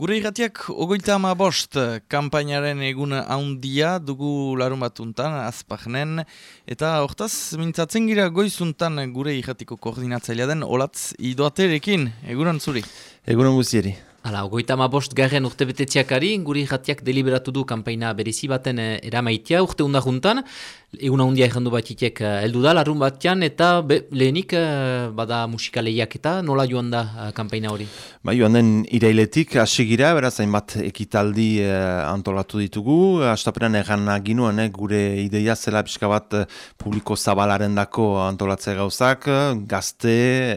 Gure irratiak ogoita ama bost kampainaren egun haundia dugu larun batuntan, azpagnen, eta hortaz, mintzatzen gira goizuntan gure irratiko koordinatzailea den, olatz idoaterekin, egunan zuri. Egunan guzieri. Hala, ogoita ma bost garen urte betetziakari, gure irratiak deliberatu du kampaina berezi baten eh, eramaitia urte juntan, Egun handia errandu bat itek uh, eh, eldu da, larun batean, eta be, lehenik uh, bada musikaleiak eta nola joan da uh, kampaina hori? Ba, joan den irailetik hasi gira, beraz, hainbat ekitaldi antolatu ditugu. Astapenan erran ginuen, gure ideia zela pixka bat publiko zabalaren dako antolatzea gauzak, gazte,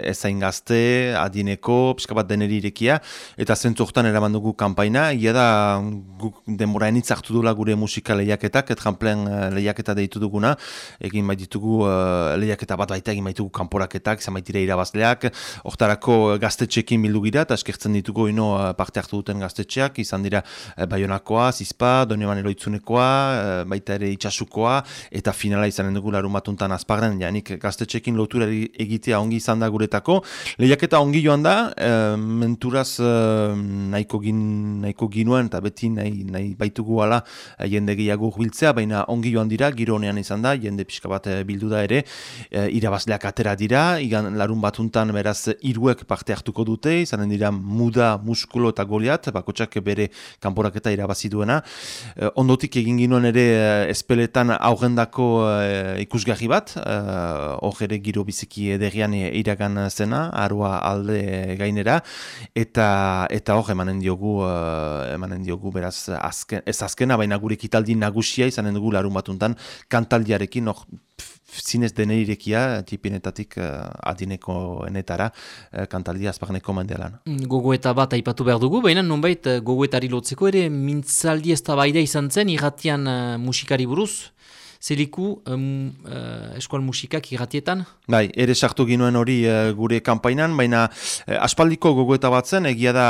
ezain gazte, adineko, pixka bat deneri irekia, eta zentzortan eraman dugu kampaina, ia da, denbora enitzartu dula gure musikaleiaketak, etranplen uh, lehiaketa deitu duguna, egin bai ditugu uh, lehiaketa bat baita egin baitugu kanporaketak, izan baitira irabazleak, hortarako gaztetxekin bildu gira, eta eskertzen ditugu ino parte hartu duten gaztetxeak, izan dira Bayonakoa, Zizpa, Doneban Eloitzunekoa, baita ere Itxasukoa, eta finala izanen dugu larun batuntan azparren, janik gaztetxekin lotura egitea ongi izan da guretako. Lehiaketa ongi joan da, uh, menturaz uh, nahiko, gin, nahiko ginuen, eta beti nahi, nahi baitugu ala jende gehiago biltzea, baina ongi joan dira, giro izan da, jende pixka bat eh, bildu da ere, e, irabazleak atera dira, igan larun batuntan beraz iruek parte hartuko dute, izanen dira muda, muskulo eta goliat, bakotsak bere kanporaketa irabazi duena. E, ondotik egin ginoen ere espeletan aurrendako e, ikusgarri bat, hor ere giro biziki ederian iragan zena, arua alde gainera, eta eta hor emanen diogu, emanen diogu beraz azken, ez azkena, baina gure kitaldi nagusia izanen dugu larun batuntan, kantaldiarekin hor zinez deneirekia, tipinetatik uh, adineko enetara, uh, kantaldia azpagneko mendelan. Mm, gogoeta bat aipatu behar dugu, baina nonbait uh, gogoetari lotzeko ere mintzaldi ez da izan zen, irratian uh, musikari buruz, zeliku um, uh, eskual musikak irratietan? Bai, ere sartu ginuen hori uh, gure kanpainan, baina uh, aspaldiko gogoeta batzen, egia da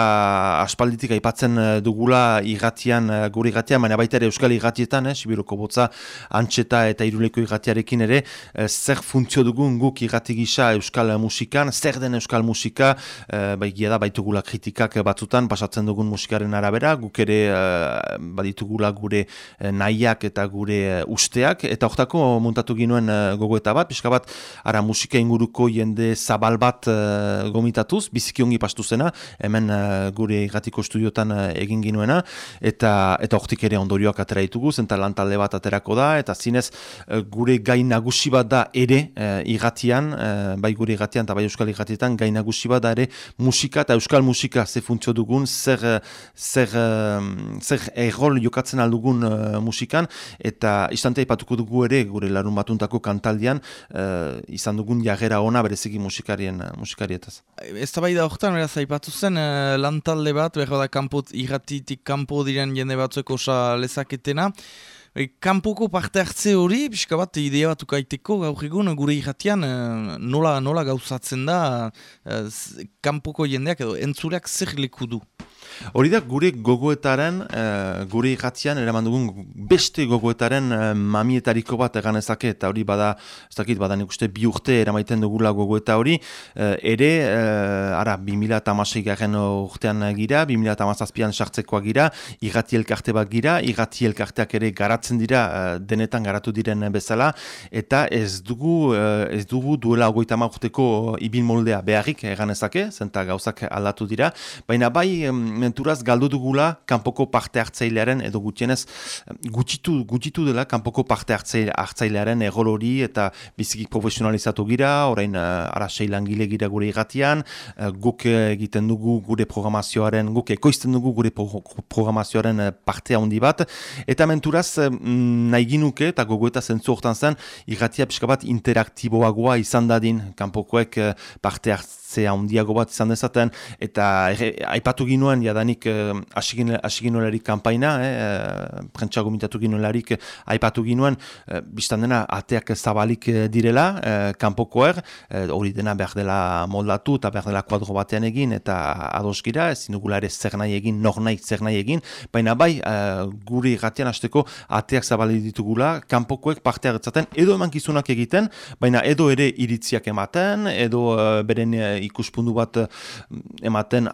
aspalditik aipatzen uh, dugula irratian, uh, gure irratian, baina baita ere euskal irratietan, eh, Sibiruko botza, antxeta eta iruleko irratiarekin ere, uh, zer funtzio dugun guk irrati gisa euskal musikan, zer den euskal musika, uh, bai, egia da baitugula kritikak batzutan, pasatzen dugun musikaren arabera, guk ere uh, baditugula gure uh, nahiak eta gure usteak, eta hortako muntatu ginuen uh, gogoeta bat, pixka bat, ara musika inguruko jende zabal bat uh, gomitatuz, biziki ongi pastu zena, hemen uh, gure irratiko estudiotan uh, egin ginuena, eta eta hortik ere ondorioak atera ditugu, zenta lantalde bat aterako da, eta zinez gure gai nagusi bat da ere irratian, bai gure irratian eta bai euskal irratietan, gai nagusi bat da ere musika eta euskal musika ze funtzio dugun, zer, zer, zer errol jokatzen aldugun musikan, eta istante ipatuko dugu ere gure larun batuntako kantaldian uh, izan dugun jagera ona bereziki musikarien uh, musikarietaz. Ez bai da horretan, beraz, aipatu zen uh, lantalde bat, behar da kanpo, irratitik kanpo diren jende batzueko osa lezaketena. E, kanpoko parte hartze hori, pixka bat, idea bat ukaiteko gaur egun gure irratian nola, nola gauzatzen da kanpoko jendeak edo entzureak zer leku du. Hori da gure gogoetaren, uh, gure ikatzean, eraman dugun beste gogoetaren uh, mamietariko bat egan ezake, eta hori bada, ez dakit, bada nik uste bi urte eramaiten dugula gogoeta hori, uh, ere, ara, 2000 garen urtean gira, 2000 an sartzekoa gira, irrati elkarte bat gira, irrati elkarteak ere garatzen dira, denetan garatu diren bezala, eta ez dugu, ez dugu duela ogoita urteko ibil moldea beharrik egan ezake, zenta gauzak aldatu dira, baina bai, menturaz galdu dugula kanpoko parte hartzailearen edo gutienez gutxitu, gutxitu dela kanpoko parte hartzailearen errol hori eta biziki profesionalizatu gira, orain uh, ara langile gira gure irratian, uh, guk egiten dugu gure programazioaren, guk ekoizten dugu gure programazioaren uh, partea handi bat, eta menturaz uh, nahi ginuke eta gogo eta zentzu hortan zen, irratia pixka bat interaktiboagoa izan dadin. Kanpokoek parte hartzailearen zea handiago bat izan dezaten, eta aipatu ginuen, jadanik eh, asiginolarik kanpaina, eh, eh, prentsago mintatu ginolarik aipatu ginuen, eh, biztan dena ateak zabalik direla, eh, kanpokoer, hori dena behar dela moldatu eta behar dela kuadro batean egin, eta adoskira, ez dugula ere zer nahi egin, nor nahi, zer nahi egin, baina bai, eh, guri gatian hasteko ateak zabalik ditugula, kanpokoek parte agertzaten, edo emankizunak egiten, baina edo ere iritziak ematen, edo beren ikuspundu bat ematen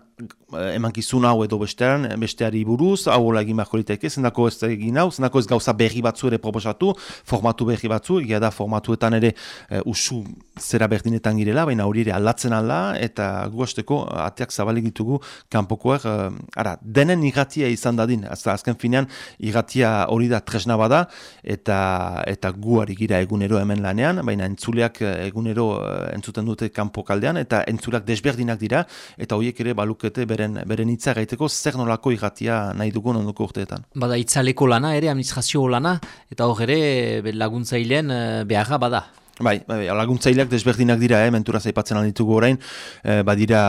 emankizuna hau edo bestean, besteari buruz, hau hola egin beharko liteke, zendako ez egin hau, zendako ez gauza berri batzu ere proposatu, formatu berri batzu, egia da formatuetan ere uh, usu zera berdinetan girela, baina hori ere aldatzen alda, eta guazteko ateak zabalik ditugu kanpokoak, uh, ara, denen irratia izan dadin, azken finean irratia hori da tresna bada, eta eta gu ari gira egunero hemen lanean, baina entzuleak egunero entzuten dute kanpo kaldean, eta entzuleak desberdinak dira, eta horiek ere balukete beren, beren itza gaiteko zer nolako irratia nahi dugun ondoko urteetan. Bada itzaleko lana ere, administrazio lana, eta hor ere laguntzailean eh, beharra bada. Bai, bai, bai, laguntzaileak desberdinak dira, eh, mentura zaipatzen alditugu orain, eh, badira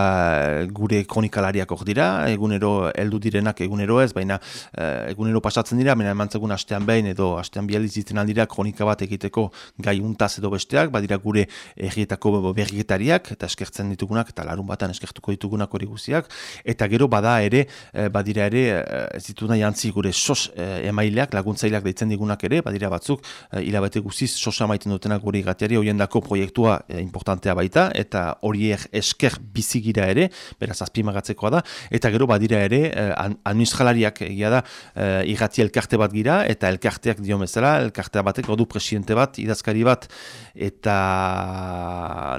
eh, gure kronikalariak hor dira, egunero heldu direnak egunero ez, baina eh, egunero pasatzen dira, baina emantzegun astean behin edo astean bializ ditzen aldira kronika bat egiteko gai untaz edo besteak, badira gure errietako berriketariak, eta eskertzen ditugunak, eta larun batan eskertuko ditugunak hori guziak, eta gero bada ere, eh, badira ere, eh, ez ditu nahi antzi gure sos emaileak, laguntzaileak deitzen digunak ere, badira batzuk, hilabete guziz sosa maiten dutenak gure irratiari hoiendako proiektua e, importantea baita eta horiek esker bizigira ere, beraz azpimagatzekoa da, eta gero badira ere e, administralariak egia da e, irrati elkarte bat gira, eta elkarteak dio bezala, elkartea batek ordu presidente bat, idazkari bat, eta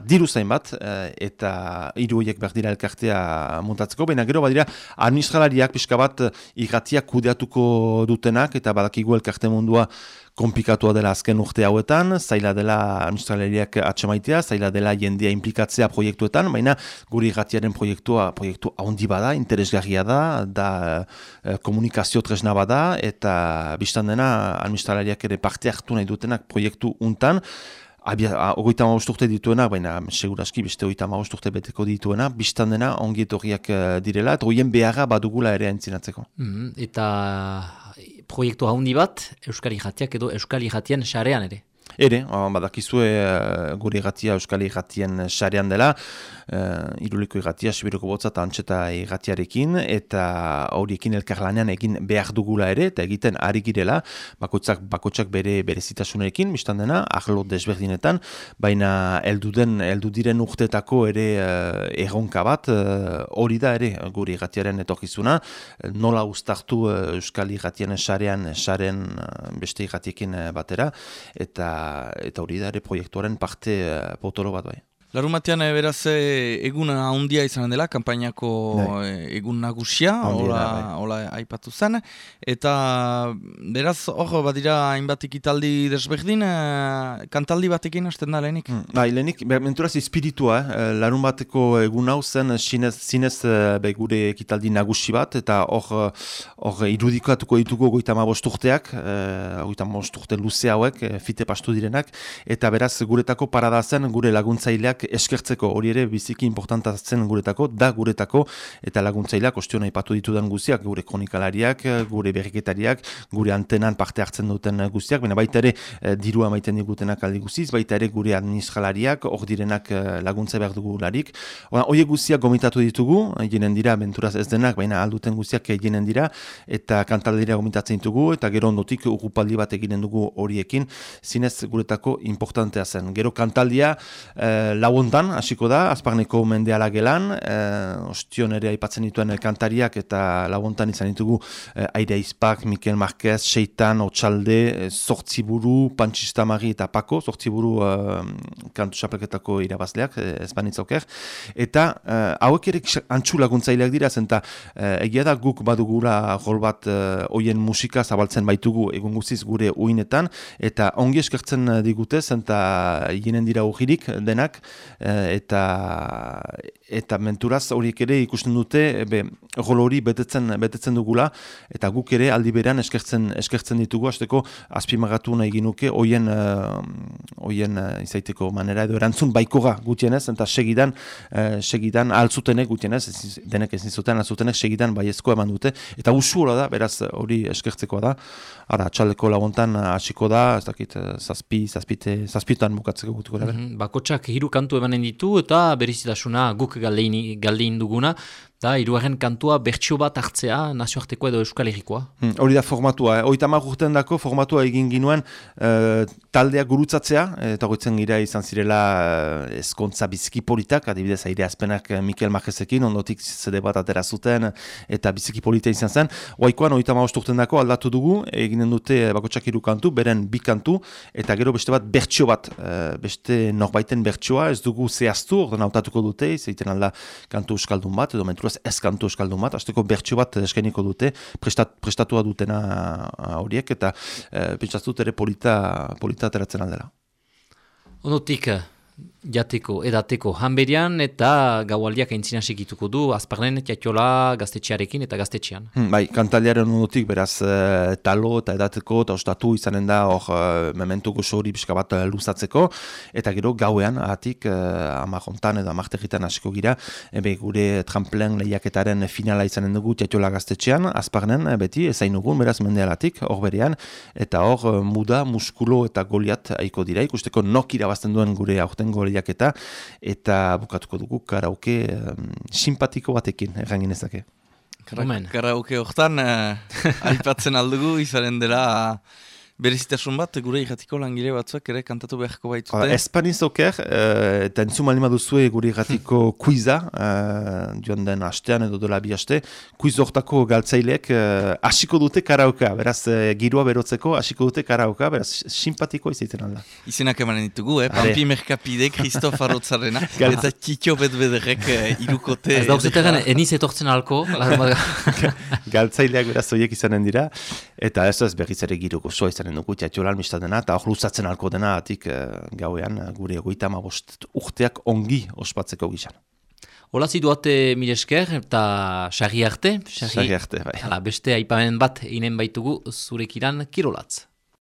diru zain bat, eta hiru horiek behar elkartea montatzeko, baina gero badira administralariak pixka bat irratiak kudeatuko dutenak, eta badakigu elkarte mundua kompikatua dela azken urte hauetan, zaila dela administraleriak atxamaitea, zaila dela jendea implikatzea proiektuetan, baina guri gatiaren proiektua proiektu handi bada, interesgarria da, da eh, komunikazio tresna bada, eta biztan dena administraleriak ere parte hartu nahi dutenak proiektu untan, Ogoita urte dituena, baina seguraski beste ogoita urte beteko dituena, biztan dena ongi etorriak eh, direla, eta hoien beharra badugula ere entzinatzeko. Mm eta proiektu haundi bat, Euskal Jatiak edo Euskal Jatien sarean ere. Ere, badakizue uh, gure irratia Euskal Irratien sarean dela, uh, iruliko irratia, Sibiroko botza eta antxeta irratiarekin, eta horiekin elkarlanean egin behar dugula ere, eta egiten ari girela, bakotzak, bakotzak bere berezitasunekin, biztan dena, ahlo desberdinetan, baina elduden, eldudiren urtetako ere uh, erronka bat, hori da ere gure irratiaren etorkizuna, nola ustartu uh, Euskal Irratien sarean, saren uh, beste irratiekin batera, eta eta hori da ere proiektuaren parte uh, potolo bat bai. Larun batean, eh, beraz, eh, egun handia izan dela, kampainako bai. eh, egun nagusia, hola, bai. hola aipatu zen. Eta, beraz, hor, badira, hainbat ikitaldi desberdin, kantaldi batekin hasten da lehenik? Hmm, bai, lehenik, menturaz, espiritua, eh, larun bateko egun hau zen, zinez, zinez be, gure ekitaldi nagusi bat, eta hor, hor irudikatuko dituko goita ma bosturteak, goita ma bosturte luze hauek, fite pastu direnak, eta beraz, guretako parada zen, gure laguntzaileak eskertzeko hori ere biziki importantatzen guretako, da guretako eta laguntzaileak ostiona ipatu ditudan guztiak, gure kronikalariak, gure berriketariak, gure antenan parte hartzen duten guztiak, baina baita ere eh, dirua maiten digutenak aldi guztiz, baita ere gure administralariak, hor direnak eh, laguntza behar dugu larik. Horiek guztiak gomitatu ditugu, jenen dira, benturaz ez denak, baina alduten guztiak jenen dira, eta kantaldira gomitatzen ditugu, eta gero ondotik urupaldi bat eginen dugu horiekin, zinez guretako importantea zen. Gero kantaldia, eh, lauontan hasiko da, azparneko mendeala gelan, e, ostion ere aipatzen dituen kantariak eta lauontan izan ditugu e, Aire Aizpak, Mikel Marquez, Seitan, Otsalde, e, Zortziburu, Pantzistamari eta Pako, Zortziburu e, kantu xapelketako irabazleak, e, ezbanitzoker, eta e, hauek ere antxu laguntzaileak dira, zenta e, egia da guk badugula rol bat e, oien musika zabaltzen baitugu egun guziz gure uinetan, eta ongi eskertzen digute, zenta jenen dira ujirik denak, Eh, eta eta menturaz horiek ere ikusten dute be hori betetzen betetzen dugula. Eta guk ere aldi berean eskertzen eskertzen ditugu. Hasteko azpimagatu nahi ginuke hoien uh, hoien uh, izaiteko manera edo erantzun baikoga gutienez. Eta segidan uh, segidan altzutenek gutienez denek ez zuten altzutenek segidan baiezko eman dute. Eta usura da beraz hori eskertzekoa da. Ara txaleko laguntan hasiko da ez dakit zazpi zazpite zazpitan bukatzeko gutuko mm -hmm. bakotsak hiru kantu emanen ditu eta berizitasuna guk galdein, galdein duguna. Da, iruaren kantua bertxio bat hartzea nazioarteko edo euskal erikoa. Hmm, hori da formatua, eh? oita urten dako formatua egin ginuen uh, taldeak gurutzatzea, eta goitzen gira izan zirela uh, eskontza biziki politak, adibidez aire azpenak Mikel Majezekin, ondotik zede bat atera zuten, eta biziki polita izan zen. Oaikoan, oita urten dako aldatu dugu, eginen dute bakotsak iru kantu, beren bi kantu, eta gero beste bat bertxio bat, uh, beste norbaiten bertxioa, ez dugu zehaztu, ordan hautatuko dute, zeiten alda kantu euskaldun bat, edo ez kantu euskaldun bat, azteko bertxo bat eskainiko dute, prestat, prestatua dutena horiek, eta e, pentsatut ere polita, polita ateratzen aldera. Onotik, jateko, edateko hanberian eta gaualdiak aintzina segituko du, azparnen tiatiola gaztetxearekin eta gaztetxean. Hmm, bai, kantaliaren onotik beraz e, talo eta edateko eta ostatu izanen da hor e, mementu gozo hori pixka bat e, luzatzeko. Eta gero gauean ahatik e, amajontan edo amartegitan hasiko gira ebe gure tramplen lehiaketaren finala izanen dugu tiatiola gaztetxean, azparnen beti ezain dugun beraz mendealatik hor berean. Eta hor muda, muskulo eta goliat aiko dira. Ikusteko nok irabazten duen gure aurten goli lehiaketa eta bukatuko dugu karaoke um, simpatiko batekin errangin ezake. Karaoke hortan, uh, aipatzen aldugu, izaren dela Berezitasun bat, gure irratiko langile batzuak ere kantatu beharko baitute. Espaniz oker, uh, eta entzun malima duzue gure irratiko kuiza, uh, joan den hastean edo dola bi haste, kuiz hortako galtzaileek uh, asiko dute karaoka, beraz, uh, girua berotzeko asiko dute karaoka, beraz, simpatiko izaiten alda. Izenak emanen ditugu, eh? Pampi Merkapide, Kristof Arrotzarena, eta Txitxo Betbederrek uh, irukote. Ez dauzetan, eniz etortzen alko. Galtzaileak beraz, oiek izanen dira, eta ez ez berriz ere giruko soa izanen dugu tiatxola dena, eta hor luzatzen alko dena, atik e, gauean gure egoita bost urteak ongi ospatzeko gizan. Hola ziduate milesker eta sari arte. Sari arte, bai. Hala, beste aipamen bat inen baitugu zurekiran kirolatz.